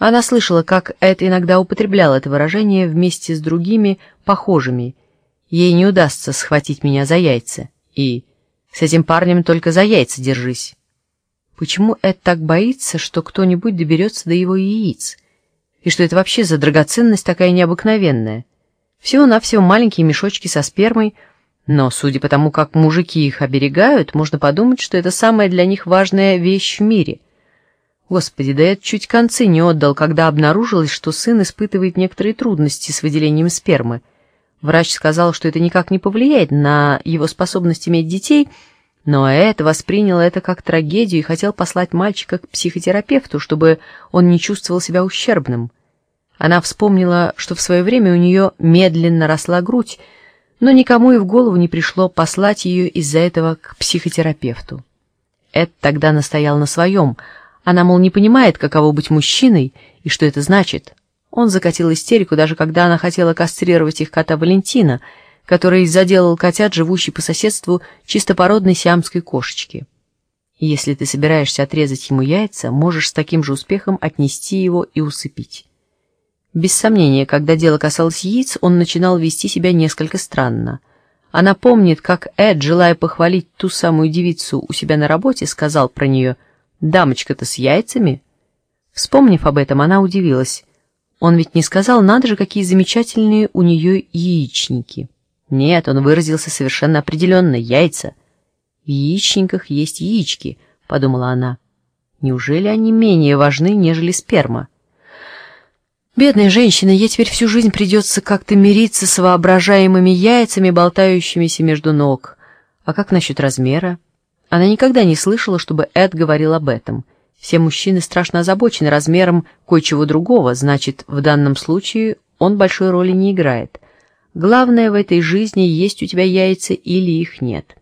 Она слышала, как Эд иногда употреблял это выражение вместе с другими похожими. Ей не удастся схватить меня за яйца. И с этим парнем только за яйца держись. Почему Эд так боится, что кто-нибудь доберется до его яиц? И что это вообще за драгоценность такая необыкновенная? Всего-навсего маленькие мешочки со спермой, но, судя по тому, как мужики их оберегают, можно подумать, что это самая для них важная вещь в мире — Господи, да я чуть концы не отдал, когда обнаружилось, что сын испытывает некоторые трудности с выделением спермы. Врач сказал, что это никак не повлияет на его способность иметь детей, но Эд воспринял это как трагедию и хотел послать мальчика к психотерапевту, чтобы он не чувствовал себя ущербным. Она вспомнила, что в свое время у нее медленно росла грудь, но никому и в голову не пришло послать ее из-за этого к психотерапевту. Эд тогда настоял на своем — она, мол, не понимает, каково быть мужчиной и что это значит. Он закатил истерику, даже когда она хотела кастрировать их кота Валентина, который заделал котят, живущий по соседству чистопородной сиамской кошечки. Если ты собираешься отрезать ему яйца, можешь с таким же успехом отнести его и усыпить. Без сомнения, когда дело касалось яиц, он начинал вести себя несколько странно. Она помнит, как Эд, желая похвалить ту самую девицу у себя на работе, сказал про нее — Дамочка-то с яйцами? Вспомнив об этом, она удивилась. Он ведь не сказал, надо же, какие замечательные у нее яичники. Нет, он выразился совершенно определенно, яйца. В яичниках есть яички, подумала она. Неужели они менее важны, нежели сперма? Бедная женщина, ей теперь всю жизнь придется как-то мириться с воображаемыми яйцами, болтающимися между ног. А как насчет размера? Она никогда не слышала, чтобы Эд говорил об этом. Все мужчины страшно озабочены размером кое-чего другого, значит, в данном случае он большой роли не играет. Главное в этой жизни, есть у тебя яйца или их нет.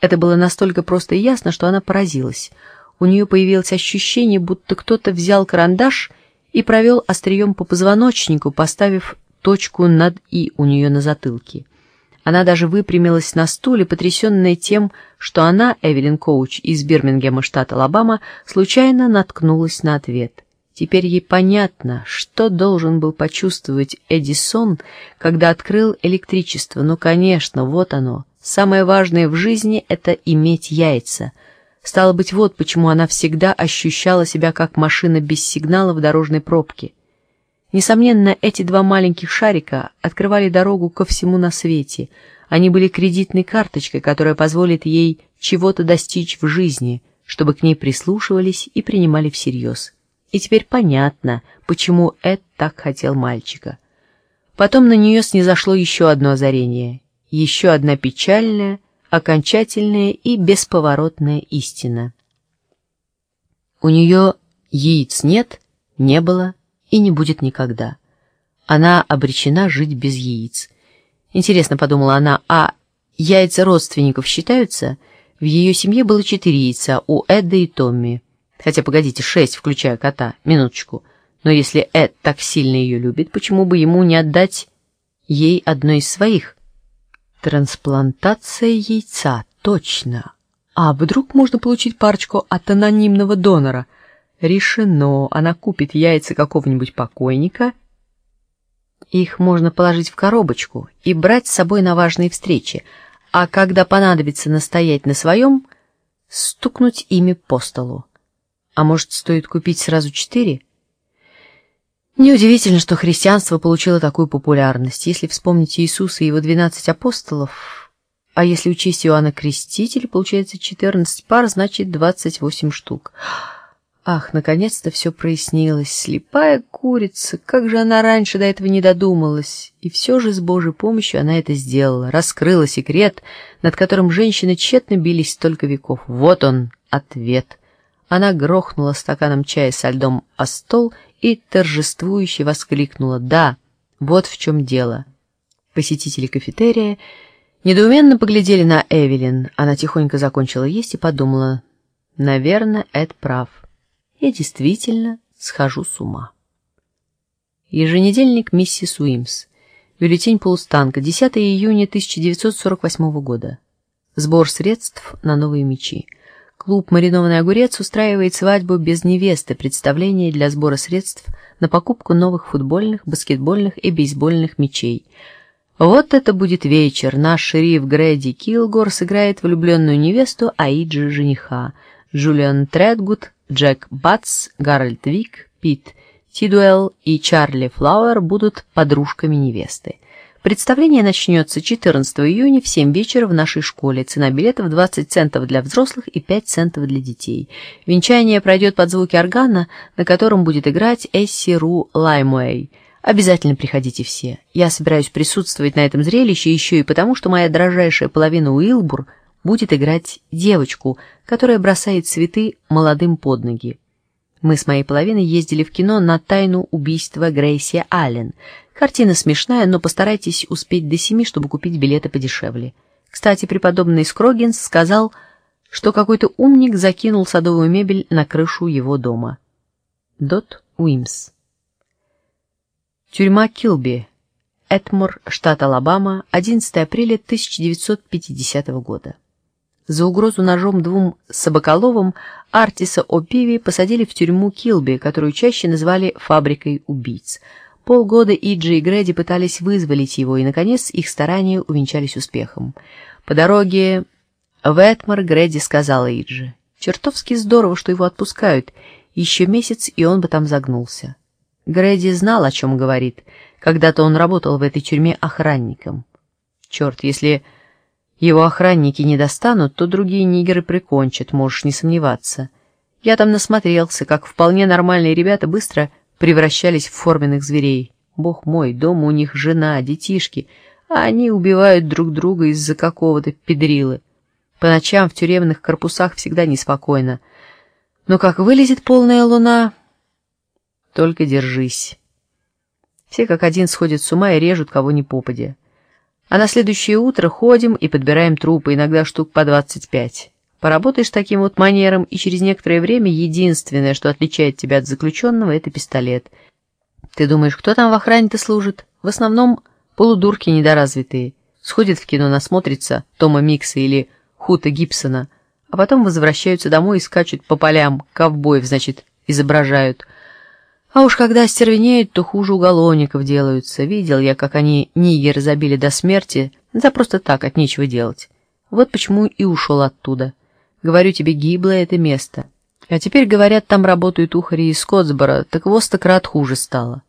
Это было настолько просто и ясно, что она поразилась. У нее появилось ощущение, будто кто-то взял карандаш и провел острием по позвоночнику, поставив точку над «и» у нее на затылке. Она даже выпрямилась на стуле, потрясенная тем, что она, Эвелин Коуч из Бирмингема, штат Алабама, случайно наткнулась на ответ. Теперь ей понятно, что должен был почувствовать Эдисон, когда открыл электричество. Ну, конечно, вот оно. Самое важное в жизни — это иметь яйца. Стало быть, вот почему она всегда ощущала себя как машина без сигнала в дорожной пробке. Несомненно, эти два маленьких шарика открывали дорогу ко всему на свете. Они были кредитной карточкой, которая позволит ей чего-то достичь в жизни, чтобы к ней прислушивались и принимали всерьез. И теперь понятно, почему Эд так хотел мальчика. Потом на нее снизошло еще одно озарение, еще одна печальная, окончательная и бесповоротная истина. У нее яиц нет, не было и не будет никогда. Она обречена жить без яиц. Интересно, подумала она, а яйца родственников считаются? В ее семье было четыре яйца, у Эда и Томми. Хотя, погодите, шесть, включая кота, минуточку. Но если Эд так сильно ее любит, почему бы ему не отдать ей одно из своих? Трансплантация яйца, точно. А вдруг можно получить парочку от анонимного донора? Решено, она купит яйца какого-нибудь покойника. Их можно положить в коробочку и брать с собой на важные встречи, а когда понадобится настоять на своем, стукнуть ими по столу. А может, стоит купить сразу четыре? Неудивительно, что христианство получило такую популярность. Если вспомнить Иисуса и его двенадцать апостолов, а если учесть Иоанна Крестителя, получается четырнадцать пар, значит двадцать восемь штук. Ах, наконец-то все прояснилось. Слепая курица, как же она раньше до этого не додумалась. И все же с Божьей помощью она это сделала, раскрыла секрет, над которым женщины тщетно бились столько веков. Вот он, ответ. Она грохнула стаканом чая со льдом о стол и торжествующе воскликнула «Да, вот в чем дело». Посетители кафетерия недоуменно поглядели на Эвелин. Она тихонько закончила есть и подумала «Наверное, Эд прав» я действительно схожу с ума. Еженедельник миссис Уимс. Бюллетень полустанка. 10 июня 1948 года. Сбор средств на новые мечи. Клуб «Маринованный огурец» устраивает свадьбу без невесты, представление для сбора средств на покупку новых футбольных, баскетбольных и бейсбольных мячей. Вот это будет вечер. Наш шериф Грэди Килгор сыграет влюбленную невесту а Иджи жениха. Джулиан Тредгуд, Джек Батс, Гарольд Вик, Пит Тидуэлл и Чарли Флауэр будут подружками невесты. Представление начнется 14 июня в 7 вечера в нашей школе. Цена билетов 20 центов для взрослых и 5 центов для детей. Венчание пройдет под звуки органа, на котором будет играть Эсси Ру Лаймуэй. Обязательно приходите все. Я собираюсь присутствовать на этом зрелище еще и потому, что моя дрожайшая половина Уилбур будет играть девочку, которая бросает цветы молодым под ноги. Мы с моей половиной ездили в кино на тайну убийства Грейси Аллен. Картина смешная, но постарайтесь успеть до семи, чтобы купить билеты подешевле. Кстати, преподобный Скрогинс сказал, что какой-то умник закинул садовую мебель на крышу его дома. Дот Уимс Тюрьма Килби, Этмор, штат Алабама, 11 апреля 1950 года. За угрозу ножом двум собаколовым Артиса О'Пиви посадили в тюрьму Килби, которую чаще называли «фабрикой убийц». Полгода Иджи и Грэди пытались вызволить его, и, наконец, их старания увенчались успехом. По дороге в Этмар Грэди сказала Иджи, «Чертовски здорово, что его отпускают. Еще месяц, и он бы там загнулся». Грэди знал, о чем говорит. Когда-то он работал в этой тюрьме охранником. Черт, если его охранники не достанут, то другие нигеры прикончат, можешь не сомневаться. Я там насмотрелся, как вполне нормальные ребята быстро превращались в форменных зверей. Бог мой, дома у них жена, детишки, а они убивают друг друга из-за какого-то педрилы. По ночам в тюремных корпусах всегда неспокойно. Но как вылезет полная луна, только держись. Все как один сходят с ума и режут кого ни попадя. А на следующее утро ходим и подбираем трупы, иногда штук по двадцать пять. Поработаешь таким вот манером, и через некоторое время единственное, что отличает тебя от заключенного, это пистолет. Ты думаешь, кто там в охране-то служит? В основном полудурки недоразвитые. Сходят в кино, насмотрятся Тома Микса или Хута Гибсона, а потом возвращаются домой и скачут по полям, ковбоев, значит, изображают. А уж когда стервенеют, то хуже уголовников делаются. Видел я, как они нигеры забили до смерти, да просто так, от нечего делать. Вот почему и ушел оттуда. Говорю тебе, гиблое это место. А теперь, говорят, там работают ухари из Скотсбора, так во крат хуже стало.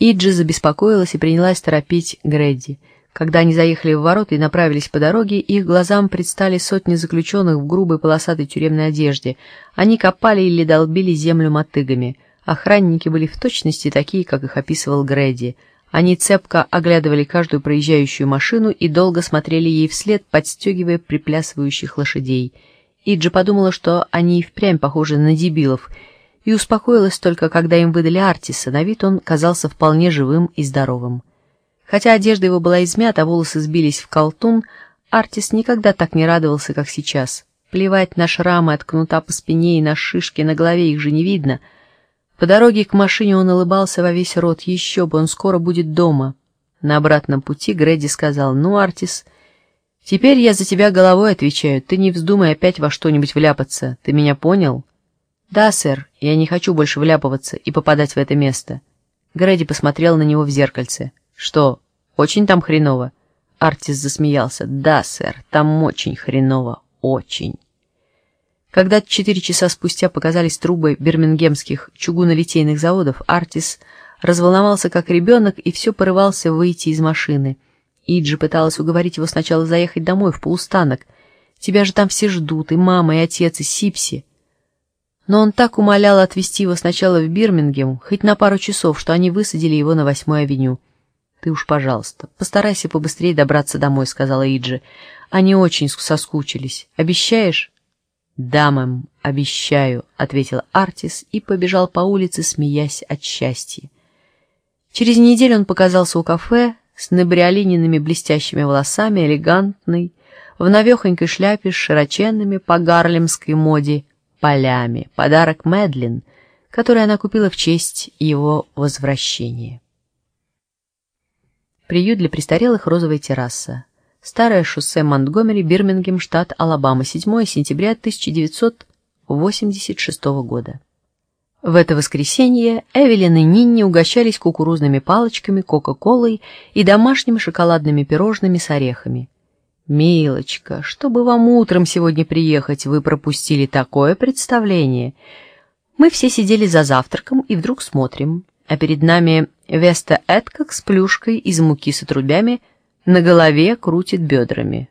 Иджи забеспокоилась и принялась торопить Гредди. Когда они заехали в ворота и направились по дороге, их глазам предстали сотни заключенных в грубой полосатой тюремной одежде. Они копали или долбили землю мотыгами — Охранники были в точности такие, как их описывал Грэди. Они цепко оглядывали каждую проезжающую машину и долго смотрели ей вслед, подстегивая приплясывающих лошадей. Иджи подумала, что они и впрямь похожи на дебилов, и успокоилась только, когда им выдали Артиса, на вид он казался вполне живым и здоровым. Хотя одежда его была измята, а волосы сбились в колтун, Артис никогда так не радовался, как сейчас. Плевать на шрамы от кнута по спине и на шишки на голове, их же не видно — по дороге к машине он улыбался во весь рот. Еще бы, он скоро будет дома. На обратном пути Грэди сказал, «Ну, Артис, теперь я за тебя головой отвечаю. Ты не вздумай опять во что-нибудь вляпаться. Ты меня понял?» «Да, сэр, я не хочу больше вляпываться и попадать в это место». Грэди посмотрел на него в зеркальце. «Что, очень там хреново?» Артис засмеялся. «Да, сэр, там очень хреново, очень». Когда четыре часа спустя показались трубы бирмингемских чугунолитейных заводов, Артис разволновался как ребенок и все порывался выйти из машины. Иджи пыталась уговорить его сначала заехать домой, в полустанок. «Тебя же там все ждут, и мама, и отец, и Сипси». Но он так умолял отвезти его сначала в Бирмингем, хоть на пару часов, что они высадили его на восьмой авеню. «Ты уж, пожалуйста, постарайся побыстрее добраться домой», — сказала Иджи. «Они очень соскучились. Обещаешь?» «Да, мэм, обещаю», — ответил Артис и побежал по улице, смеясь от счастья. Через неделю он показался у кафе с набриолиненными блестящими волосами, элегантный, в навехонькой шляпе с широченными по гарлемской моде полями, подарок Мэдлин, который она купила в честь его возвращения. Приют для престарелых «Розовая терраса». Старое шоссе Монтгомери, Бирмингем, штат Алабама, 7 сентября 1986 года. В это воскресенье Эвелин и Нинни угощались кукурузными палочками, кока-колой и домашними шоколадными пирожными с орехами. «Милочка, чтобы вам утром сегодня приехать, вы пропустили такое представление!» Мы все сидели за завтраком и вдруг смотрим, а перед нами Веста Эдкок с плюшкой из муки с отрубями – на голове крутит бедрами,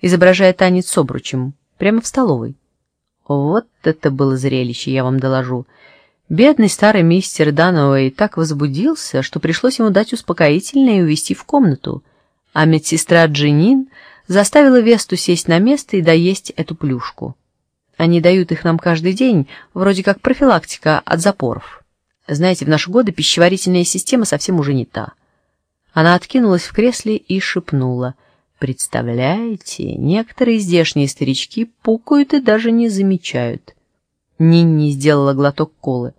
изображая танец с обручем, прямо в столовой. Вот это было зрелище, я вам доложу. Бедный старый мистер Дануэй так возбудился, что пришлось ему дать успокоительное и увести в комнату, а медсестра Джинин заставила Весту сесть на место и доесть эту плюшку. Они дают их нам каждый день, вроде как профилактика от запоров. Знаете, в наши годы пищеварительная система совсем уже не та. Она откинулась в кресле и шепнула. «Представляете, некоторые здешние старички пукают и даже не замечают». Нинни сделала глоток колы.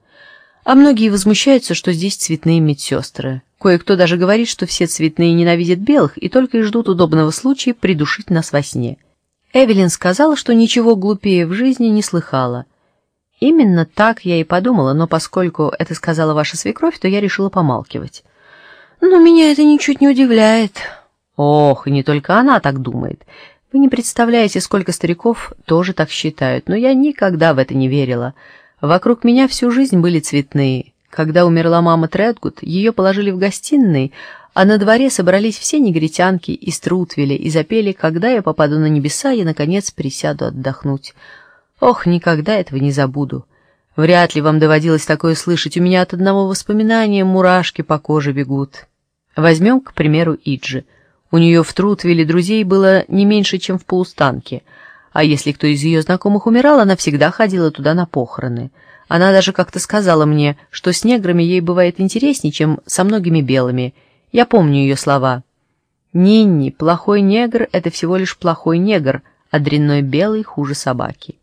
А многие возмущаются, что здесь цветные медсестры. Кое-кто даже говорит, что все цветные ненавидят белых и только и ждут удобного случая придушить нас во сне. Эвелин сказала, что ничего глупее в жизни не слыхала. Именно так я и подумала, но поскольку это сказала ваша свекровь, то я решила помалкивать. Но меня это ничуть не удивляет. Ох, и не только она так думает. Вы не представляете, сколько стариков тоже так считают, но я никогда в это не верила. Вокруг меня всю жизнь были цветные. Когда умерла мама Тредгуд, ее положили в гостиной, а на дворе собрались все негритянки из Трутвеля и запели «Когда я попаду на небеса, я, наконец, присяду отдохнуть». Ох, никогда этого не забуду. Вряд ли вам доводилось такое слышать, у меня от одного воспоминания мурашки по коже бегут. Возьмем, к примеру, Иджи. У нее в Трутвилле друзей было не меньше, чем в полустанке, а если кто из ее знакомых умирал, она всегда ходила туда на похороны. Она даже как-то сказала мне, что с неграми ей бывает интереснее, чем со многими белыми. Я помню ее слова. «Нинни, плохой негр — это всего лишь плохой негр, а дрянной белый хуже собаки».